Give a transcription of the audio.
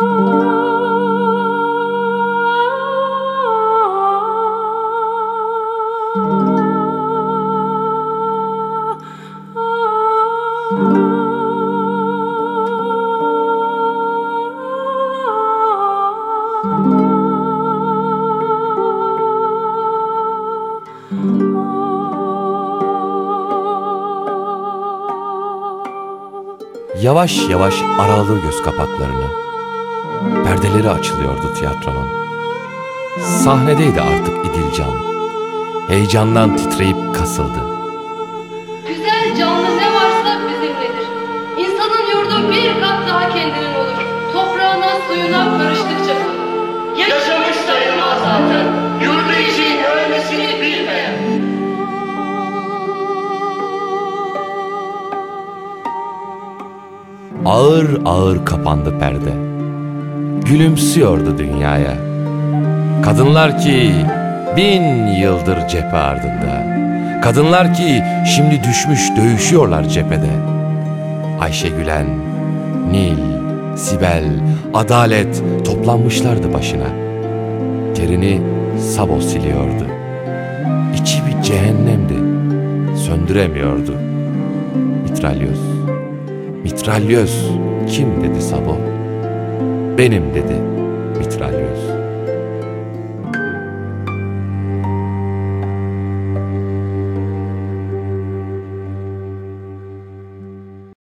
Yavaş yavaş araladı göz kapaklarını. Perdeleri açılıyordu tiyatronun. Sahnedeydi artık İdilcan. Heyecandan titreyip kasıldı. Güzel canlı ne varsa bizimledir. İnsanın yurdu bir kat daha kendinin olur. Toprağına suyuna karıştıkça. Yaşamış sayılmaz zaten. Yurdu için ölmesini bilmeyen. Ağır ağır kapandı perde. Gülümsüyordu dünyaya. Kadınlar ki bin yıldır cephe ardında. Kadınlar ki şimdi düşmüş dövüşüyorlar cephede. Ayşe Gülen, Nil, Sibel, Adalet toplanmışlardı başına. Terini Sabo siliyordu. İçi bir cehennemdi. Söndüremiyordu. Mitralyoz. Mitralyöz kim dedi Sabo? Benim dedi.